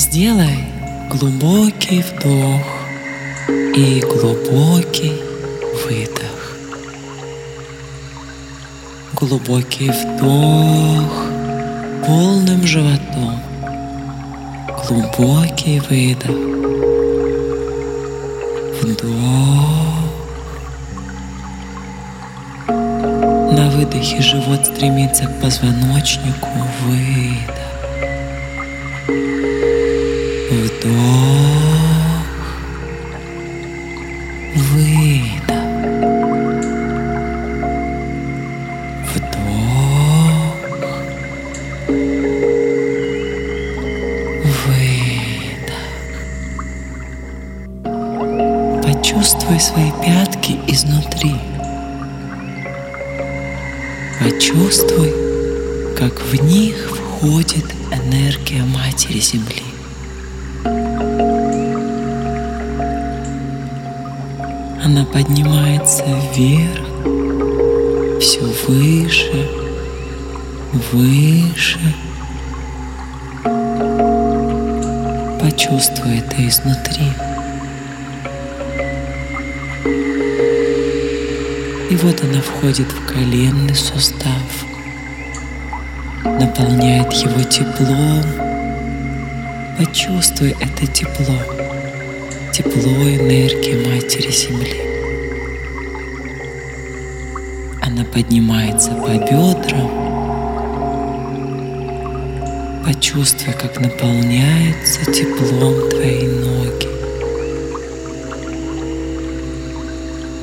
Сделай глубокий вдох и глубокий выдох. Глубокий вдох полным животом. Глубокий выдох. Вдох. На выдохе живот стремится к позвоночнику. Выдох. Вдох. Выдох. Вдох. Выдох. Почувствуй свои пятки изнутри. Почувствуй, как в них входит энергия Матери Земли. Поднимается вверх, все выше, выше. Почувствуй это изнутри. И вот она входит в коленный сустав, наполняет его теплом. Почувствуй это тепло тепло энергии Матери Земли. Поднимается по бедрам. Почувствуй, как наполняются теплом твои ноги.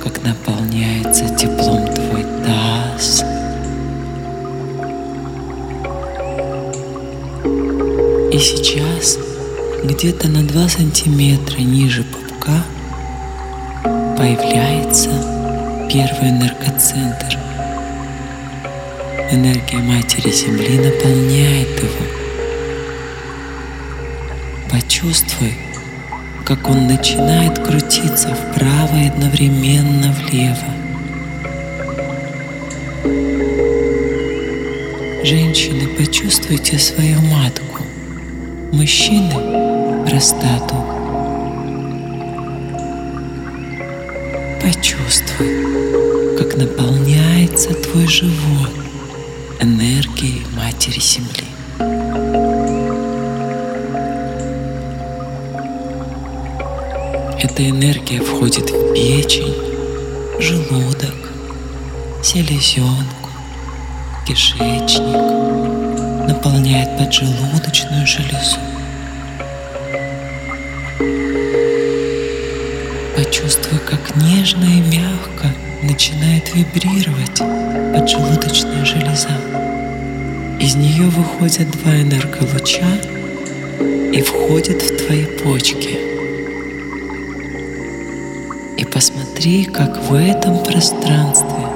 Как наполняется теплом твой таз. И сейчас где-то на 2 сантиметра ниже пупка появляется первый энергоцентр. Энергия Матери Земли наполняет его. Почувствуй, как он начинает крутиться вправо и одновременно влево. Женщины, почувствуйте свою матку. Мужчины простату. Почувствуй, как наполняется твой живот энергией Матери Земли. Эта энергия входит в печень, желудок, селезенку, кишечник, наполняет поджелудочную железу. Почувствуй, как нежно и мягко начинает вибрировать поджелудочная железа. Из нее выходят два энерголуча и входят в твои почки. И посмотри, как в этом пространстве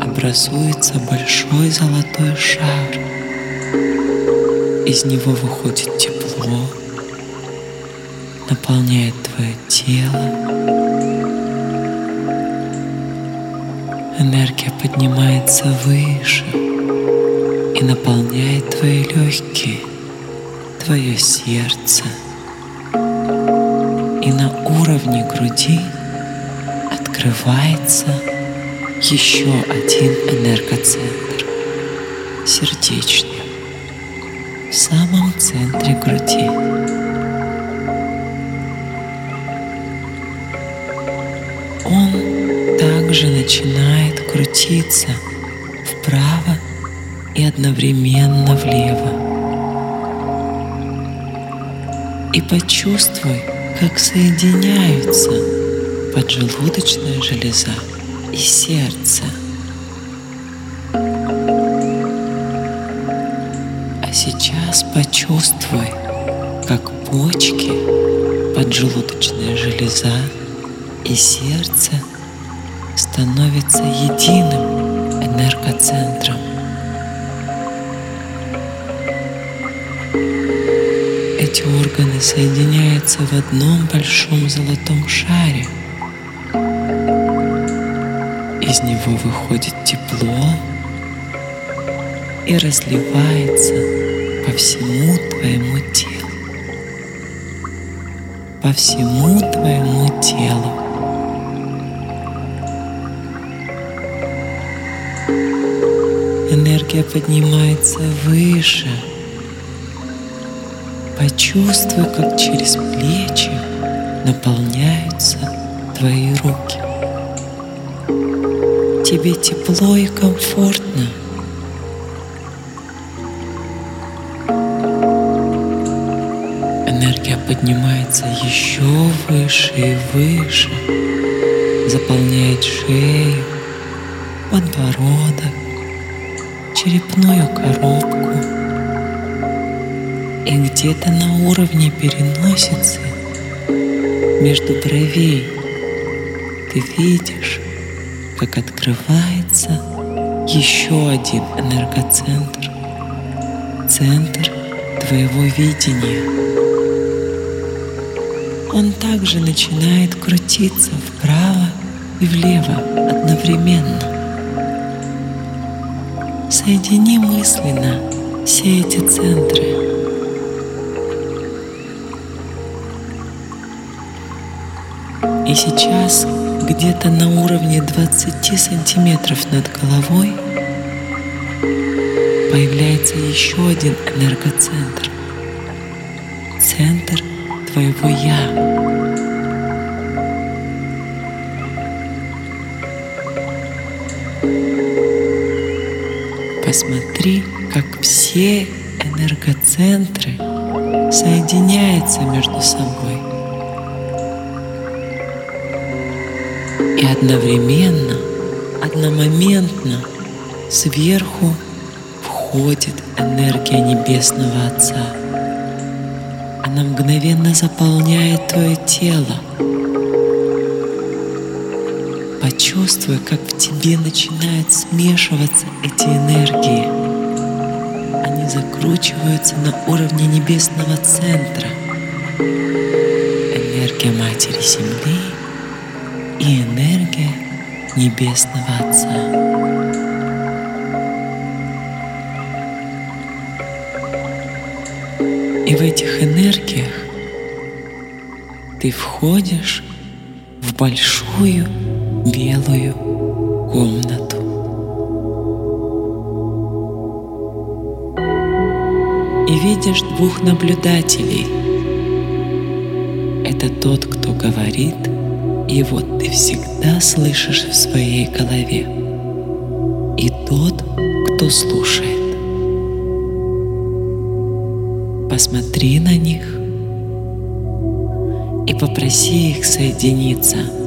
образуется большой золотой шар. Из него выходит тепло, наполняет твое тело, энергия поднимается выше и наполняет твои легкие, твое сердце. И на уровне груди открывается еще один энергоцентр, сердечный, в самом центре груди. Он также начинает крутиться вправо и одновременно влево. И почувствуй, как соединяются поджелудочная железа и сердце. А сейчас почувствуй, как почки, поджелудочная железа и сердце – становится единым энергоцентром. Эти органы соединяются в одном большом золотом шаре. Из него выходит тепло и разливается по всему твоему телу. по всему твоему телу. Энергия поднимается выше. Почувствуй, как через плечи наполняются твои руки. Тебе тепло и комфортно. Энергия поднимается еще выше и выше, заполняет шею, подбородок, черепную коробку. И где-то на уровне переносицы между бровей ты видишь, как открывается еще один энергоцентр, центр твоего видения. Он также начинает крутиться вправо и влево одновременно. Соедини мысленно все эти центры. И сейчас где-то на уровне 20 сантиметров над головой появляется еще один энергоцентр. Центр твоего «Я». Посмотри, как все энергоцентры соединяются между собой. И одновременно, одномоментно сверху входит энергия Небесного Отца. Она мгновенно заполняет твое тело. Почувствуй, как в тебе начинают смешиваться эти энергии. Они закручиваются на уровне небесного центра. Энергия Матери Земли и энергия Небесного Отца. И в этих энергиях ты входишь в большую белую комнату. И видишь двух наблюдателей. Это тот, кто говорит, и вот ты всегда слышишь в своей голове. И тот, кто слушает. Посмотри на них и попроси их соединиться.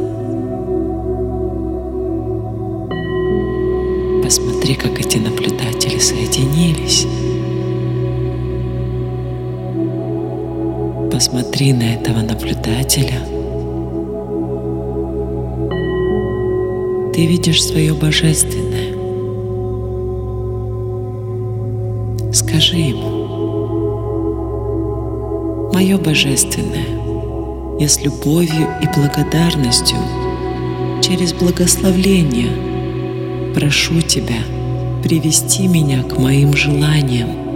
Посмотри, как эти наблюдатели соединились. Посмотри на этого наблюдателя. Ты видишь свое божественное. Скажи ему, мое божественное, я с любовью и благодарностью через благословление прошу Тебя привести меня к моим желаниям.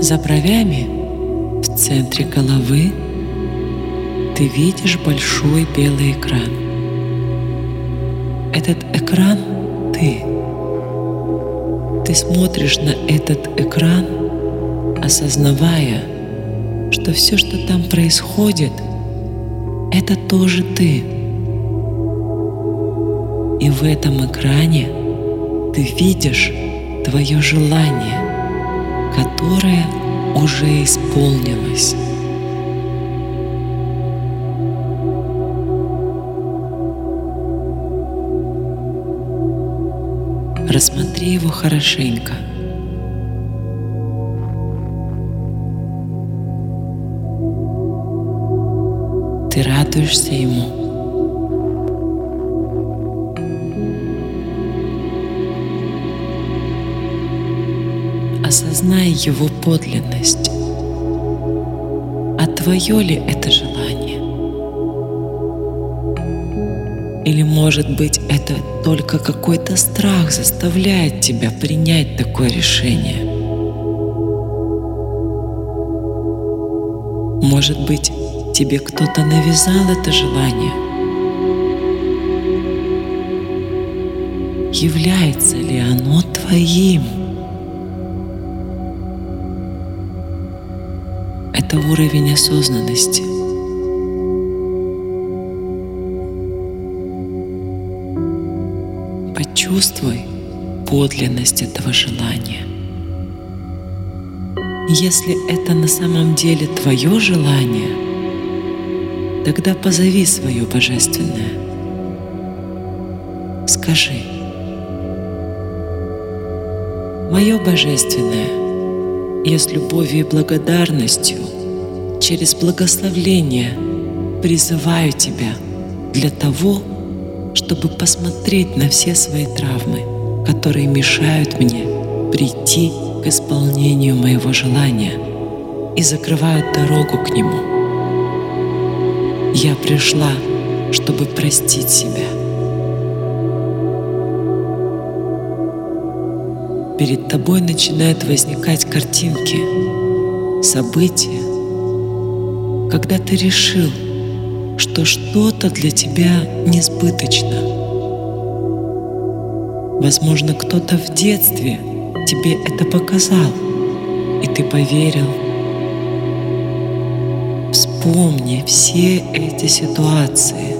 За бровями в центре головы ты видишь большой белый экран. Этот экран — ты. Ты смотришь на этот экран, осознавая, что все, что там происходит, это тоже ты. И в этом экране ты видишь твое желание, которое уже исполнилось. Рассмотри его хорошенько. Ты радуешься ему. Осознай его подлинность. А твое ли это желание? Или, может быть, это только какой-то страх заставляет тебя принять такое решение? Может быть, тебе кто-то навязал это желание? Является ли оно твоим? Это уровень осознанности. Почувствуй подлинность этого желания. Если это на самом деле твое желание, тогда позови свое божественное. Скажи, мое божественное, я с любовью и благодарностью через благословление призываю тебя для того, чтобы посмотреть на все свои травмы, которые мешают мне прийти к исполнению моего желания и закрывают дорогу к нему. Я пришла, чтобы простить себя. Перед тобой начинают возникать картинки, события, когда ты решил, что что-то для тебя несбыточно. Возможно, кто-то в детстве – тебе это показал, и ты поверил. Вспомни все эти ситуации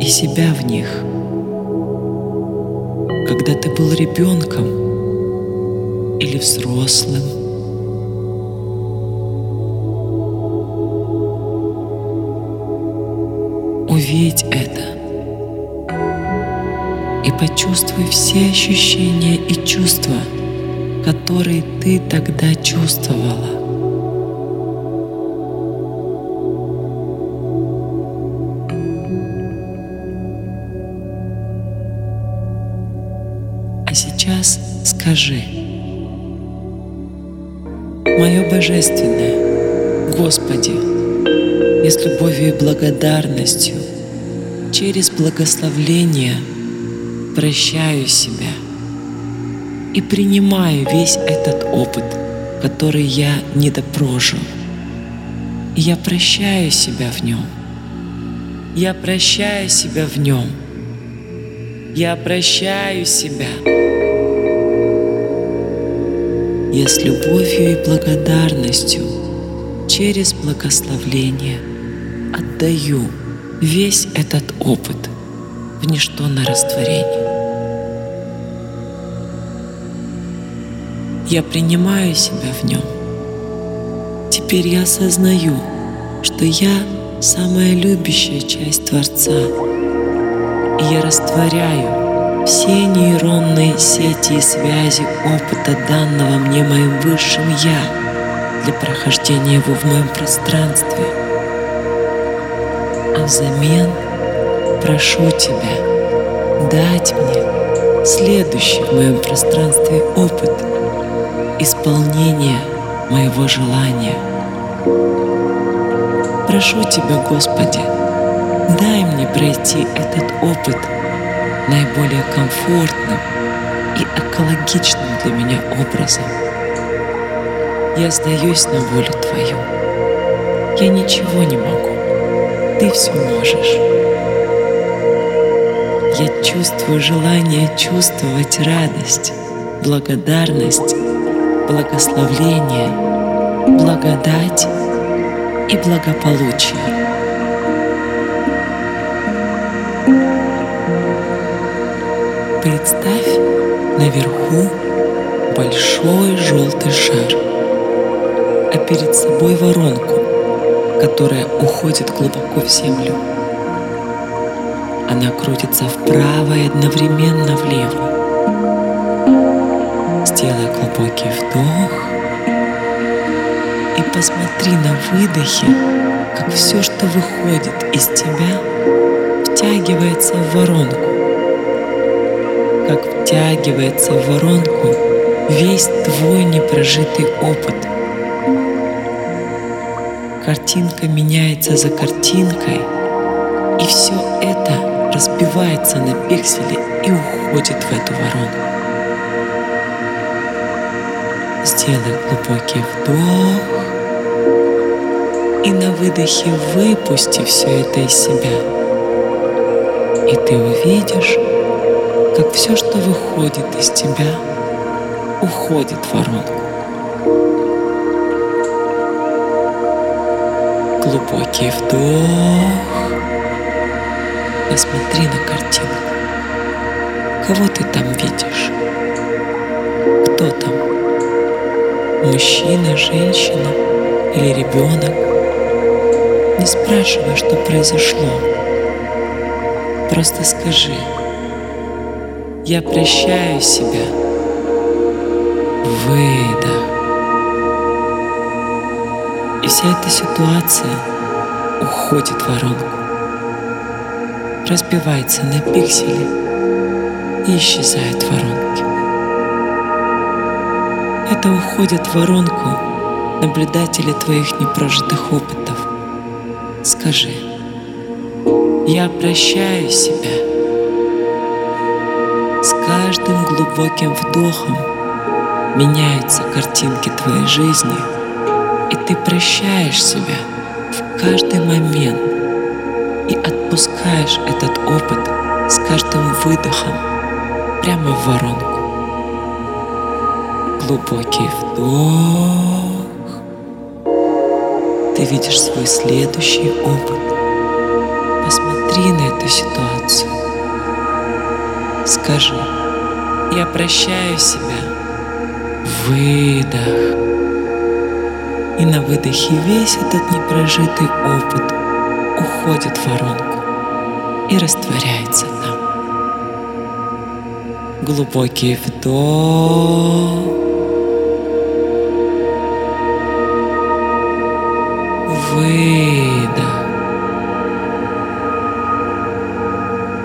и себя в них. Когда ты был ребенком или взрослым, увидь это почувствуй все ощущения и чувства, которые ты тогда чувствовала. А сейчас скажи, мое божественное, Господи, я с любовью и благодарностью через благословление – прощаю себя и принимаю весь этот опыт, который я недопрожил. И я прощаю себя в нем. Я прощаю себя в нем. Я прощаю себя. Я с любовью и благодарностью через благословление отдаю весь этот опыт в ничто на растворение. Я принимаю себя в нем. Теперь я осознаю, что я самая любящая часть Творца. И я растворяю все нейронные сети и связи опыта, данного мне моим высшим Я, для прохождения его в моем пространстве. А взамен прошу Тебя дать мне следующий в моем пространстве опыт — исполнение моего желания. Прошу Тебя, Господи, дай мне пройти этот опыт наиболее комфортным и экологичным для меня образом. Я сдаюсь на волю Твою. Я ничего не могу. Ты все можешь. Я чувствую желание чувствовать радость, благодарность благословление, благодать и благополучие. Представь наверху большой желтый шар, а перед собой воронку, которая уходит глубоко в землю. Она крутится вправо и одновременно влево. Сделай глубокий вдох и посмотри на выдохе, как все, что выходит из тебя, втягивается в воронку. Как втягивается в воронку весь твой непрожитый опыт. Картинка меняется за картинкой, и все это разбивается на пиксели и уходит в эту воронку. Сделай глубокий вдох и на выдохе выпусти все это из себя. И ты увидишь, как все, что выходит из тебя, уходит в воронку. Глубокий вдох. Посмотри на картину. Кого ты там видишь? Мужчина, женщина или ребенок? Не спрашивай, что произошло. Просто скажи, я прощаю себя. Выдох. И вся эта ситуация уходит в воронку, разбивается на пиксели и исчезает в воронке. Это уходит в воронку наблюдатели твоих непрожитых опытов. Скажи, я прощаю себя. С каждым глубоким вдохом меняются картинки твоей жизни, и ты прощаешь себя в каждый момент и отпускаешь этот опыт с каждым выдохом прямо в воронку. Глубокий вдох. Ты видишь свой следующий опыт. Посмотри на эту ситуацию. Скажи, я прощаю себя. Выдох. И на выдохе весь этот непрожитый опыт уходит в воронку и растворяется там. Глубокий вдох. Выдох.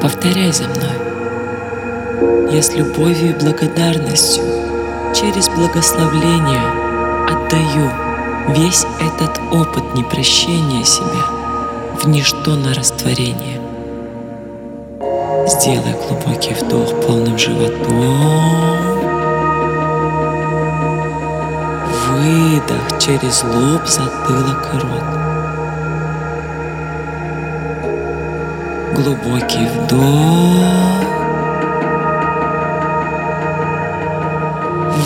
Повторяй за мной. Я с любовью и благодарностью через благословление отдаю весь этот опыт непрощения себя в ничто на растворение. Сделай глубокий вдох полным животом. Выдох через лоб, затылок и рот. Глубокий вдох.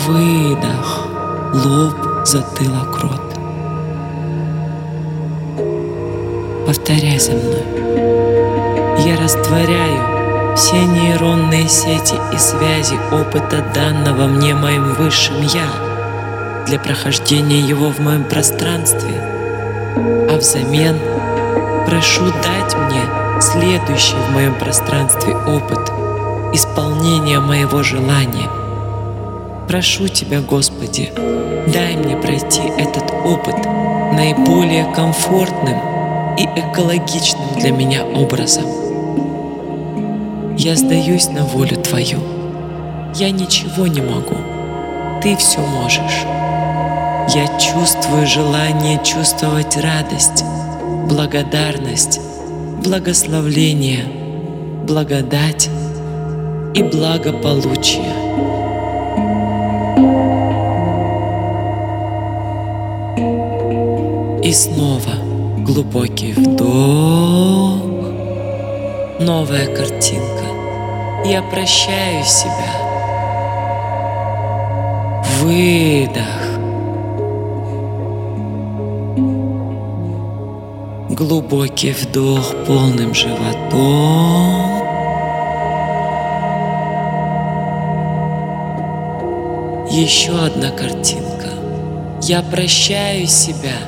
Выдох. Лоб, затылок, рот. Повторяй за мной. Я растворяю все нейронные сети и связи опыта данного мне моим высшим Я для прохождения его в моем пространстве, а взамен прошу дать мне следующий в моем пространстве опыт исполнения моего желания. Прошу Тебя, Господи, дай мне пройти этот опыт наиболее комфортным и экологичным для меня образом. Я сдаюсь на волю Твою. Я ничего не могу. Ты все можешь. Я чувствую желание чувствовать радость, благодарность, благословление, благодать и благополучие. И снова глубокий вдох, новая картинка. Я прощаю себя. Выдох. Глубокий вдох полным животом. Еще одна картинка. Я прощаю себя.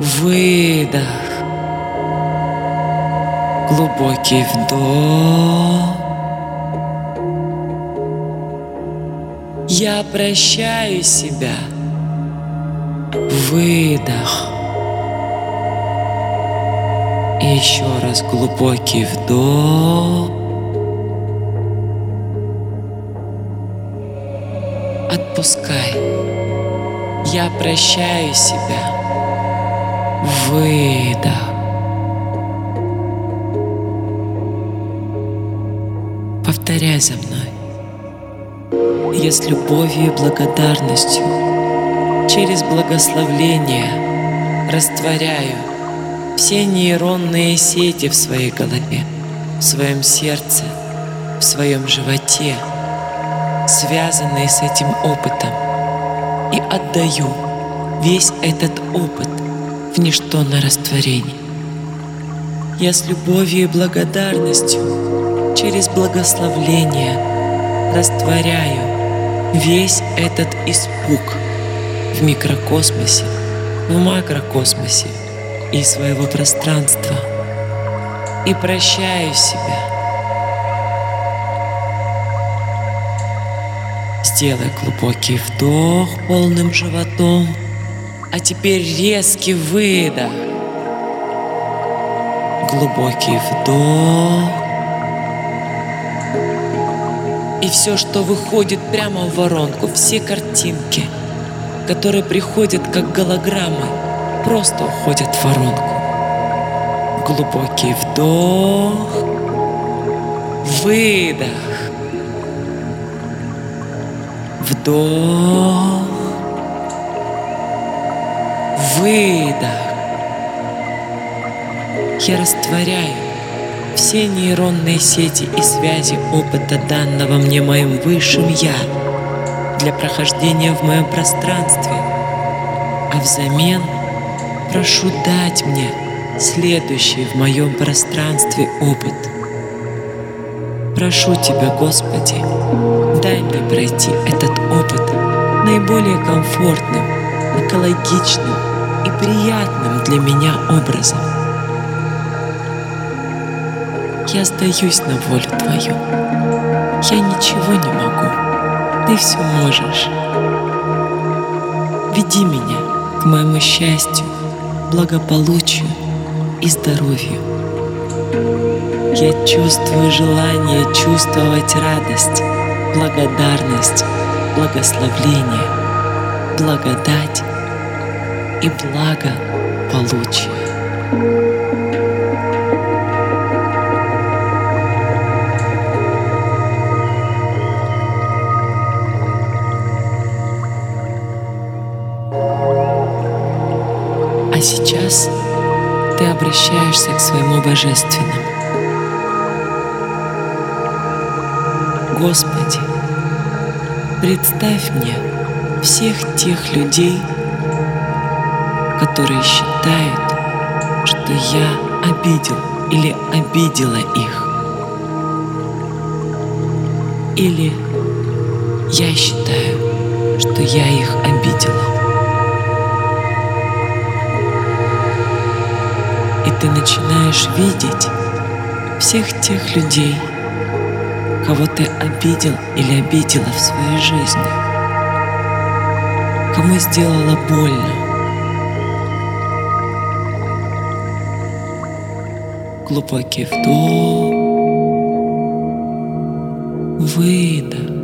Выдох. Глубокий вдох. Я прощаю себя. Выдох. И еще раз глубокий вдох. Отпускай. Я прощаю себя. Выдох. Повторяй за мной. Я с любовью и благодарностью через благословление растворяю все нейронные сети в своей голове, в своем сердце, в своем животе, связанные с этим опытом, и отдаю весь этот опыт в ничто на растворение. Я с любовью и благодарностью через благословление растворяю весь этот испуг в микрокосмосе, в макрокосмосе и своего пространства и прощаю себя. Сделай глубокий вдох полным животом, а теперь резкий выдох глубокий вдох. И все, что выходит прямо в воронку, все картинки, которые приходят как голограммы, просто уходят воронку. Глубокий вдох, выдох, вдох, выдох я растворяю все нейронные сети и связи опыта данного мне моим высшим Я для прохождения в моем пространстве, а взамен прошу дать мне следующий в моем пространстве опыт. Прошу Тебя, Господи, дай мне пройти этот опыт наиболее комфортным, экологичным и приятным для меня образом. Я сдаюсь на волю Твою. Я ничего не могу. Ты все можешь. Веди меня к моему счастью, благополучию и здоровью. Я чувствую желание чувствовать радость, благодарность, благословление, благодать и благополучие. Ты обращаешься к своему Божественному. Господи, представь мне всех тех людей, которые считают, что я обидел или обидела их. Или я считаю, что я их обидела. Ты начинаешь видеть всех тех людей, кого ты обидел или обидела в своей жизни, кому сделала больно. Глубокий вдох, выдох.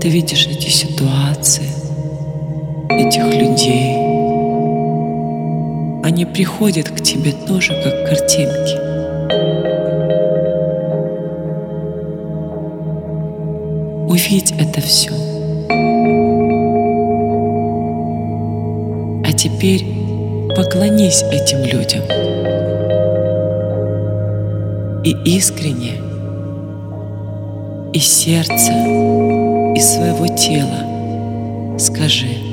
Ты видишь эти ситуации, этих людей. Они приходят к тебе тоже как картинки. Увидь это все. А теперь поклонись этим людям. И искренне, из сердца, из своего тела скажи –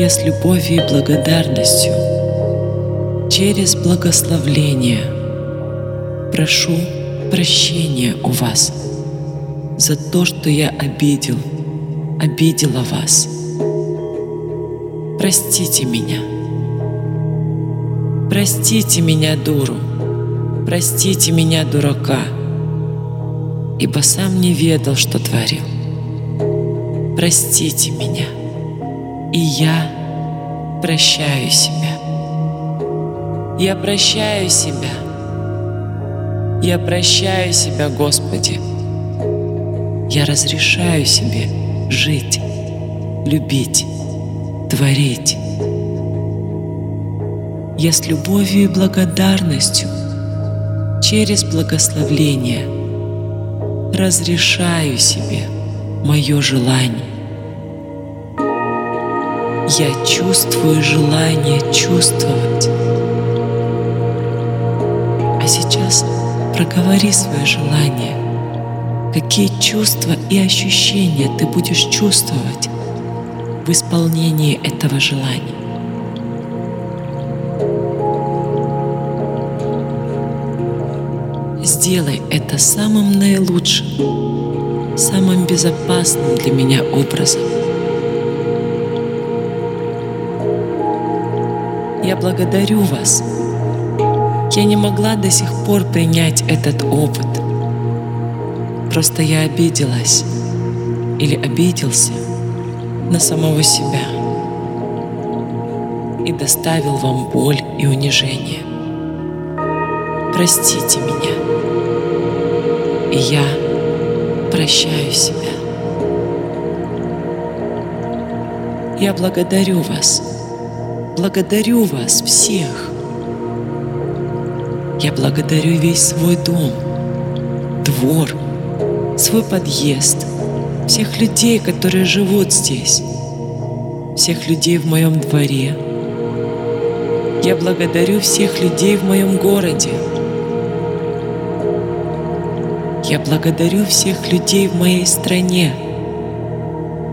я с любовью и благодарностью через благословление прошу прощения у вас за то, что я обидел, обидела вас. Простите меня. Простите меня, дуру. Простите меня, дурака, ибо сам не ведал, что творил. Простите меня. И я прощаю себя. Я прощаю себя. Я прощаю себя, Господи. Я разрешаю себе жить, любить, творить. я с любовью и благодарностью через благословление разрешаю себе мое желание. Я чувствую желание чувствовать. А сейчас проговори свое желание. Какие чувства и ощущения ты будешь чувствовать в исполнении этого желания? Сделай это самым наилучшим, самым безопасным для меня образом. Благодарю вас. Я не могла до сих пор принять этот опыт. Просто я обиделась или обиделся на самого себя и доставил вам боль и унижение. Простите меня, и я прощаю себя. Я благодарю вас благодарю вас всех. Я благодарю весь свой дом, двор, свой подъезд, всех людей, которые живут здесь, всех людей в моем дворе. Я благодарю всех людей в моем городе. Я благодарю всех людей в моей стране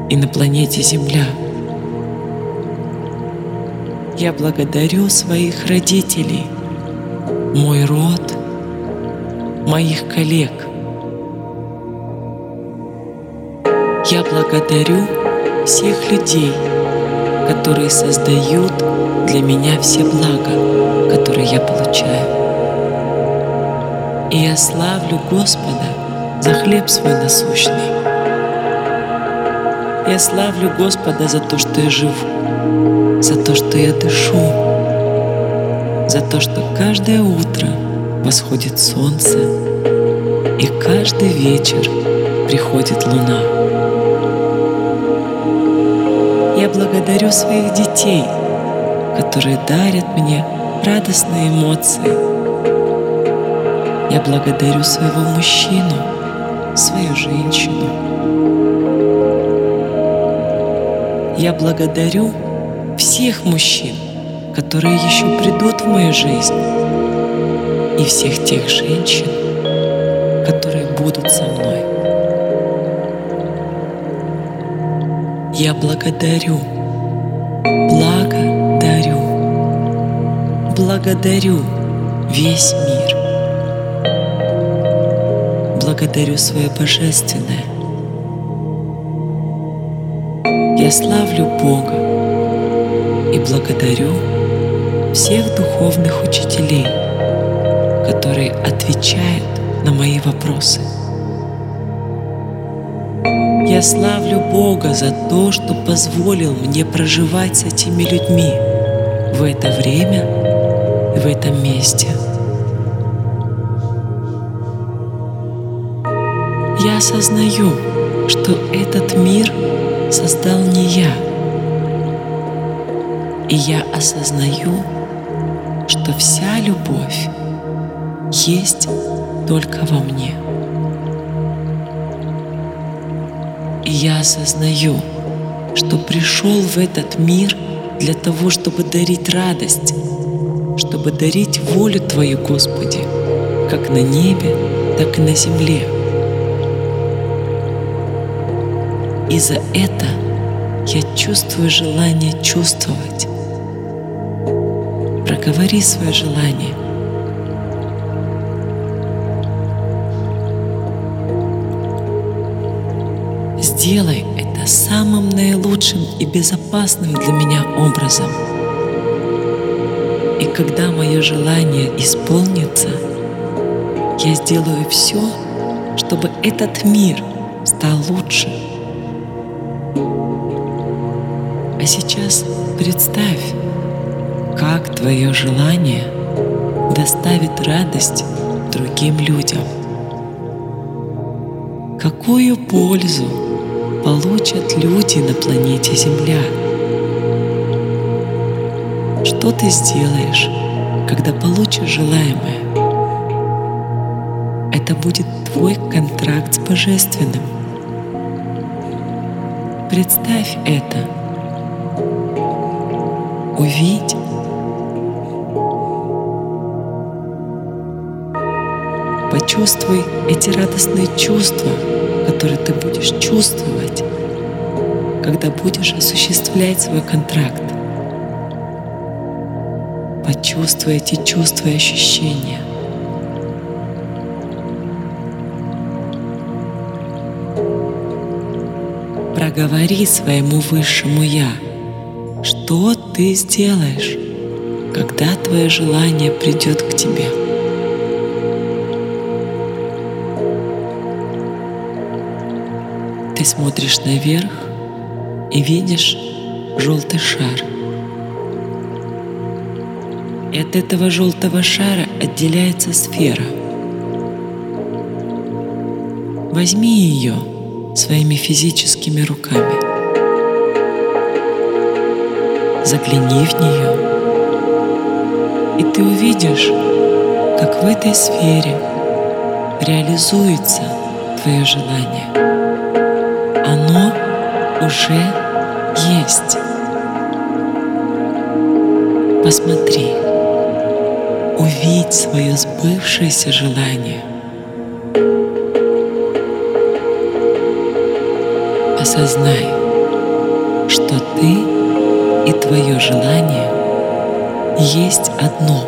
и на планете Земля. Я благодарю своих родителей, мой род, моих коллег. Я благодарю всех людей, которые создают для меня все блага, которые я получаю. И я славлю Господа за хлеб свой насущный. Я славлю Господа за то, что я живу за то, что я дышу, за то, что каждое утро восходит солнце и каждый вечер приходит луна. Я благодарю своих детей, которые дарят мне радостные эмоции. Я благодарю своего мужчину, свою женщину. Я благодарю всех мужчин, которые еще придут в мою жизнь, и всех тех женщин, которые будут со мной. Я благодарю, благодарю, благодарю весь мир. Благодарю свое Божественное. Я славлю Бога и благодарю всех духовных учителей, которые отвечают на мои вопросы. Я славлю Бога за то, что позволил мне проживать с этими людьми в это время и в этом месте. Я осознаю, что этот мир создал не я — и я осознаю, что вся любовь есть только во мне. И я осознаю, что пришел в этот мир для того, чтобы дарить радость, чтобы дарить волю Твою, Господи, как на небе, так и на земле. И за это я чувствую желание чувствовать. Проговори свое желание. Сделай это самым наилучшим и безопасным для меня образом. И когда мое желание исполнится, я сделаю все, чтобы этот мир стал лучше. А сейчас представь, как твое желание доставит радость другим людям. Какую пользу получат люди на планете Земля? что ты сделаешь, когда получишь желаемое. Это будет твой контракт с Божественным. Представь это. Увидь. Почувствуй эти радостные чувства, которые ты будешь чувствовать, когда будешь осуществлять свой контракт. Почувствуй эти чувства и ощущения. Проговори своему высшему Я, что ты сделаешь, когда твое желание придет к тебе. Ты смотришь наверх и видишь желтый шар. И от этого желтого шара отделяется сфера. Возьми ее своими физическими руками. Загляни в нее, и ты увидишь, как в этой сфере реализуется твое желание. Оно уже есть. Посмотри, увидь свое сбывшееся желание. Осознай, что ты и твое желание есть одно.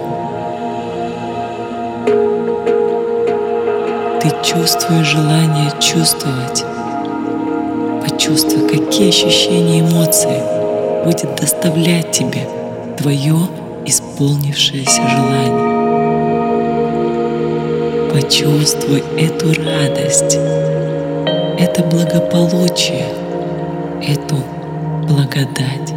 Ты чувствуешь желание чувствовать. Почувствуй, какие ощущения эмоции будет доставлять тебе твое исполнившееся желание. Почувствуй эту радость, это благополучие, эту благодать.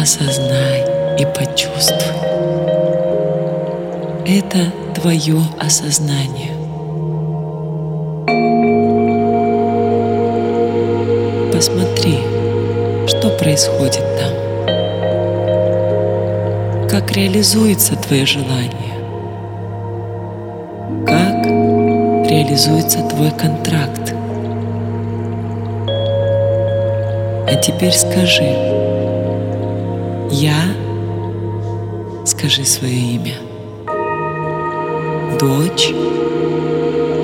Осознай и почувствуй. Это твое осознание. Посмотри, что происходит там. Как реализуется твое желание. Как реализуется твой контракт. А теперь скажи, я, скажи свое имя. Дочь,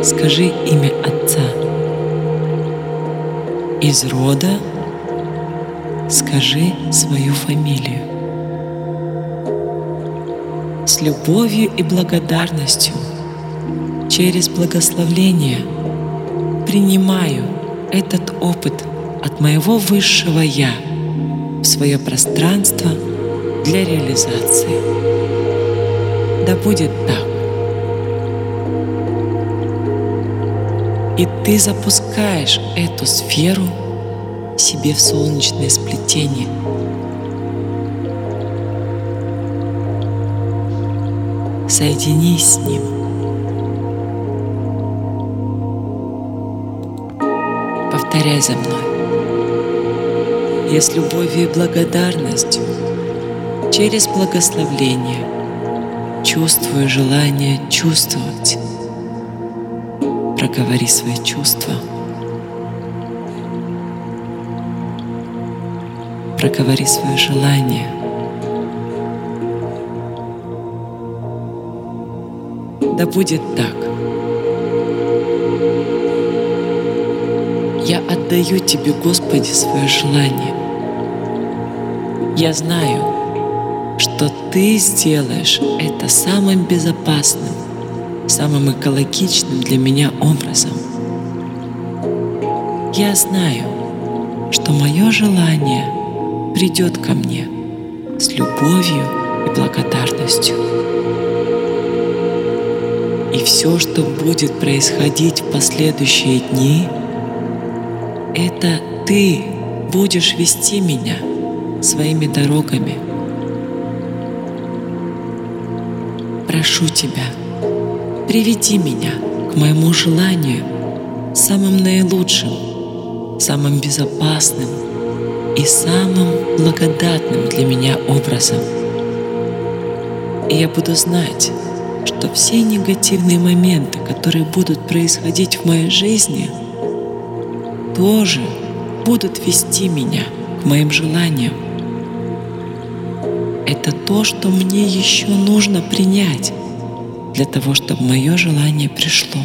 скажи имя отца. Из рода скажи свою фамилию. С любовью и благодарностью через благословление принимаю этот опыт от моего высшего Я в свое пространство для реализации. Да будет так. И ты запускаешь эту сферу себе в солнечное сплетение. Соединись с ним. Повторяй за мной. Я с любовью и благодарностью через благословление чувствую желание чувствовать проговори свои чувства. Проговори свое желание. Да будет так. Я отдаю Тебе, Господи, свое желание. Я знаю, что Ты сделаешь это самым безопасным, самым экологичным для меня образом. Я знаю, что мое желание придет ко мне с любовью и благодарностью. И все, что будет происходить в последующие дни, это ты будешь вести меня своими дорогами. Прошу тебя, приведи меня к моему желанию самым наилучшим, самым безопасным и самым благодатным для меня образом. И я буду знать, что все негативные моменты, которые будут происходить в моей жизни, тоже будут вести меня к моим желаниям. Это то, что мне еще нужно принять для того, чтобы мое желание пришло.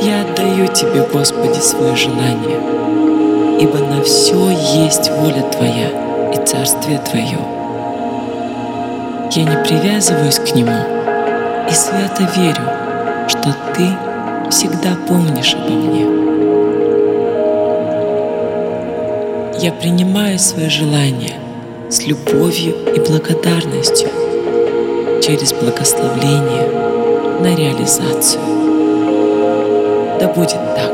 Я отдаю Тебе, Господи, свое желание, ибо на все есть воля Твоя и Царствие Твое. Я не привязываюсь к Нему и свято верю, что Ты всегда помнишь обо мне. Я принимаю свое желание с любовью и благодарностью через благословление на реализацию. Да будет так.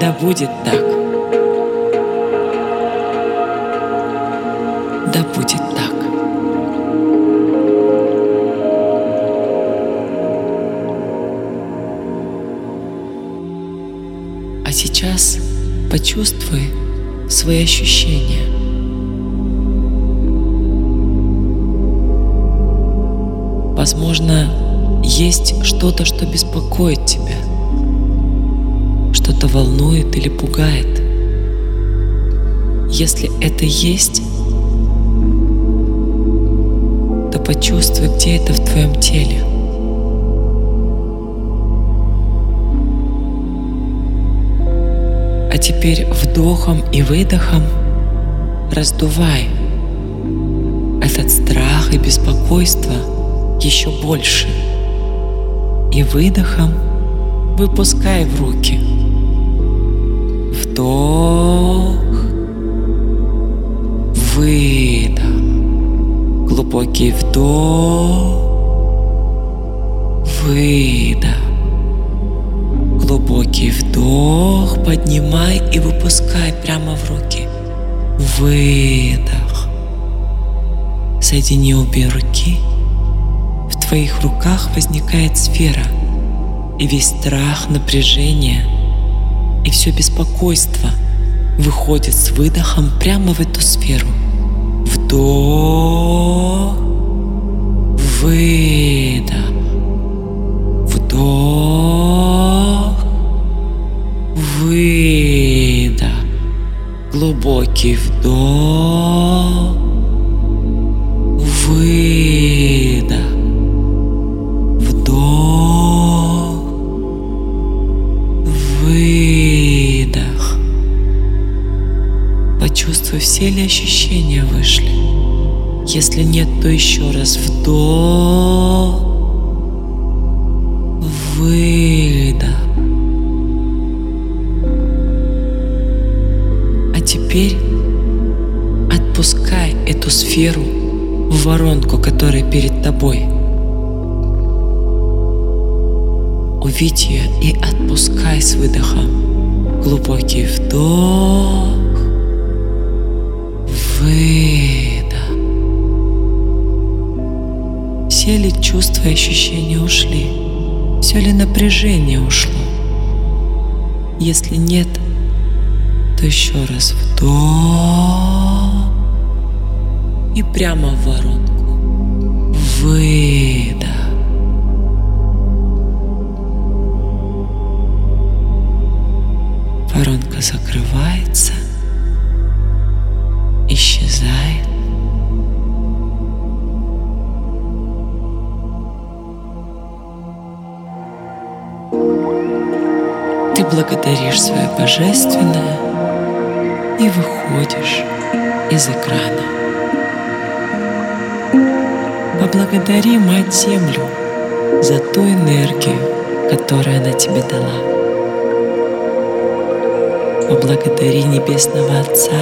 Да будет так. Да будет так. А сейчас почувствуй свои ощущения. Возможно, есть что-то, что беспокоит тебя, что-то волнует или пугает. Если это есть, то почувствуй, где это в твоем теле. А теперь вдохом и выдохом раздувай этот страх и беспокойство еще больше – и выдохом выпускай в руки. Вдох, выдох, глубокий вдох, выдох, глубокий вдох, поднимай и выпускай прямо в руки. Выдох. Соедини обе руки твоих руках возникает сфера, и весь страх, напряжение и все беспокойство выходит с выдохом прямо в эту сферу. Вдох, выдох, вдох, выдох, глубокий вдох, выдох. Почувствуй, все ли ощущения вышли. Если нет, то еще раз вдох, выдох. А теперь отпускай эту сферу в воронку, которая перед тобой. Увидь ее и отпускай с выдохом. Глубокий вдох выдох. Все ли чувства и ощущения ушли? Все ли напряжение ушло? Если нет, то еще раз вдох и прямо в воронку. Выдох. Воронка закрывается – исчезает. Ты благодаришь свое Божественное и выходишь из экрана. Поблагодари Мать Землю за ту энергию, которую она тебе дала. Поблагодари Небесного Отца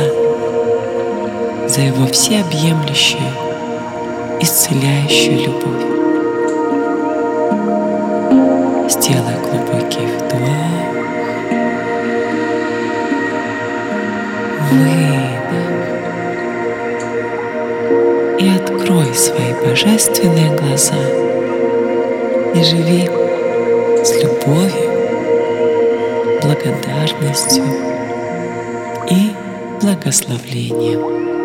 за Его всеобъемлющую, исцеляющую любовь. Сделай глубокий вдох, выдох и открой свои божественные глаза и живи любовью, благодарностью и благословлением.